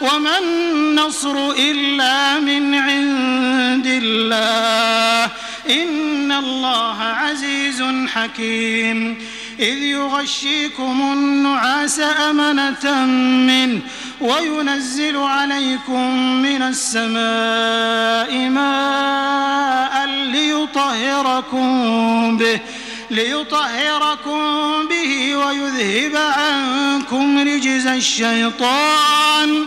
وما النصر إلا من عند الله. إن الله عزيز حكيم. إذ يغشيكم النعاس أمنة منه وينزل عليكم من السماء ماء ليطهركم به ليطهركم به ويذهب عنكم رجز الشيطان.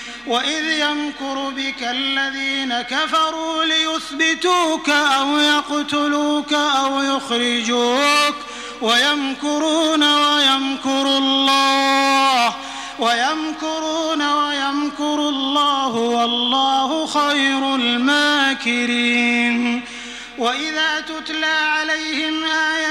وإذ يمكر بك الذين كفروا ليثبتوك أو يقتلوك أو يخرجوك ويمكرون ويمكر الله ويمكرون ويمكر الله والله خير الماكرين وإذا تتلى عليهم آياتنا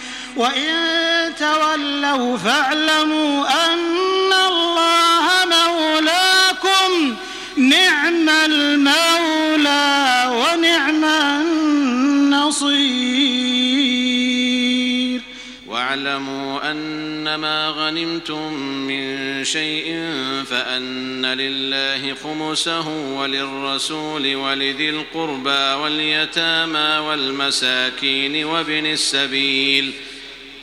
وإن تولوا فاعلموا أن الله مولاكم نعم المولى ونعم النصير. واعلموا أنما غنمتم من شيء فأن لله خمسه وللرسول ولذي القربى واليتامى والمساكين وابن السبيل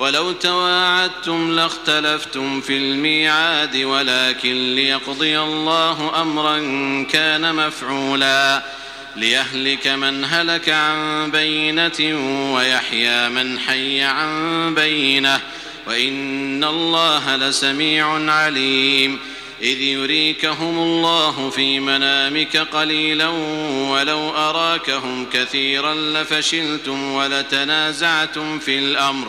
ولو تواعدتم لاختلفتم في الميعاد ولكن ليقضي الله أمرا كان مفعولا. ليهلك من هلك عن بينة ويحيى من حي عن بينة. وإن الله لسميع عليم. إذ يريكهم الله في منامك قليلا ولو أراكهم كثيرا لفشلتم ولتنازعتم في الأمر.